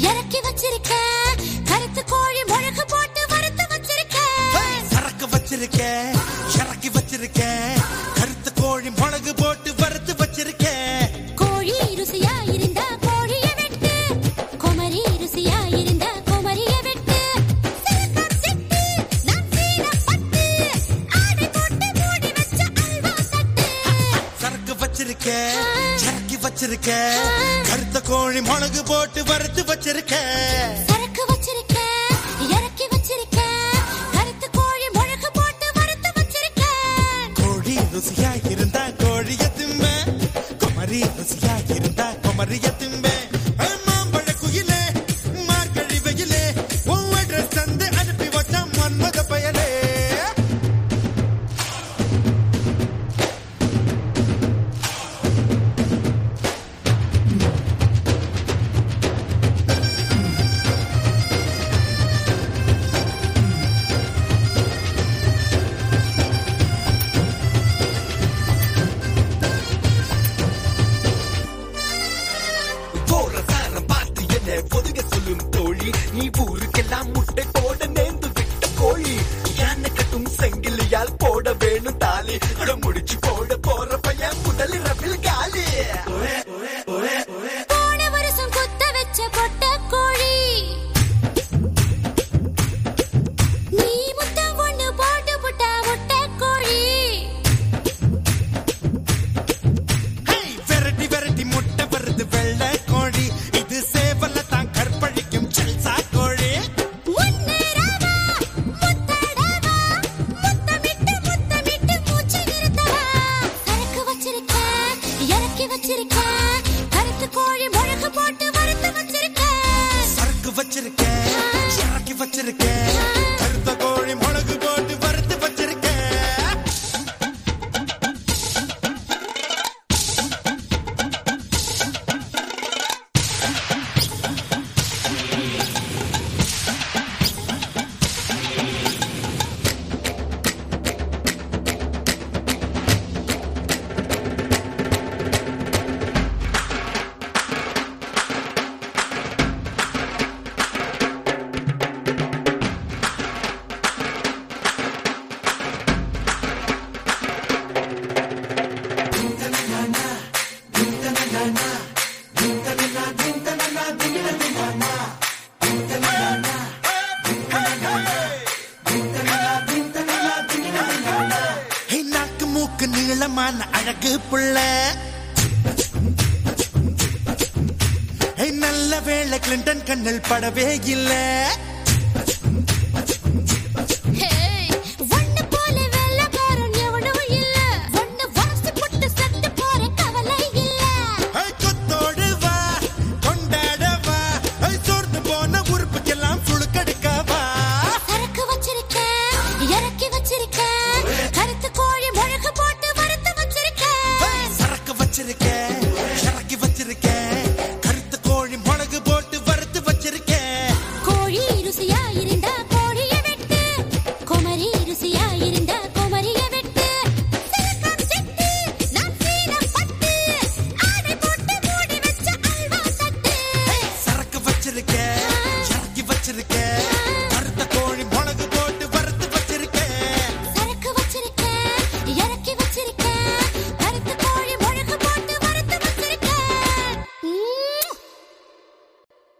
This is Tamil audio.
இறக்கி வச்சிருக்க கருத்து கோழி முழக்கு போட்டு வறுத்து வச்சிருக்க சரக்கு வச்சிருக்க இறக்கி வச்சிருக்க கருத்து கோழி முழகு போட்டு வச்சிருக்க. கருத்த கோழி மிளகு போட்டு வறுத்து வச்சிருக்க. சரக்கு வச்சிருக்க இறக்கி வச்சிருக்க. கருத்த கோழி மிளகு போட்டு வறுத்து வச்சிருக்க. கோழி பொதுக சொல்லும் தோழி நீ ஊருக்கெல்லாம் முட்டை வச்சிருக்கேன். வச்சிருக்கேன்? நல்ல அழகு புள்ள. நல்ல வேலை கிளின்டன் கண்ணில் படவே இல்லை.